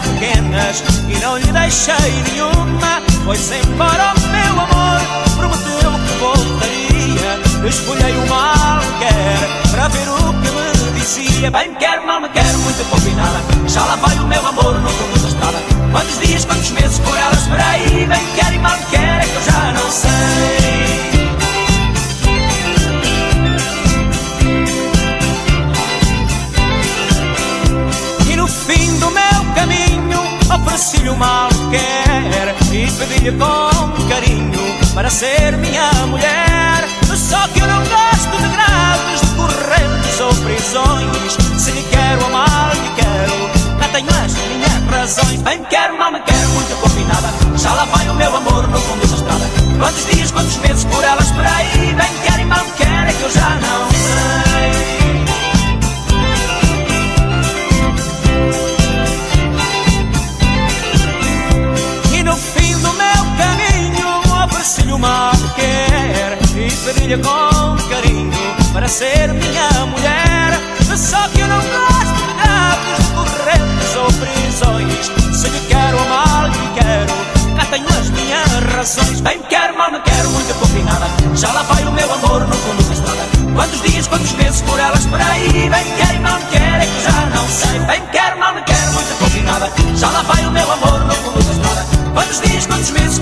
pequenas e não lhe deixei nenhuma. Foi sem embora o meu amor, prometeu que voltaria. Escolhei o mal quer era para ver o que me dizia. Bem quer, mal me quer, muito pouco e nada. Já lá vai o meu amor, não estou estrada. Ofereci-lhe o mal que quer E pedi-lhe com carinho Para ser minha mulher. Só que eu não gosto com carinho para ser minha mulher. Só que eu não gosto de gatos, correntes ou prisões. Se lhe quero mal lhe quero. Cá tenho as minhas razões. Bem me quero, mal me quero, muito pouco e nada. Já lá vai o meu amor no fundo da estrada. Quantos dias, quantos meses por elas por aí? Bem me quero e mal me quero, é que já não sei. Bem me quero, mal me quero, muito pouco e nada. Já lá vai o meu amor no fundo da estrada. Quantos dias, quantos meses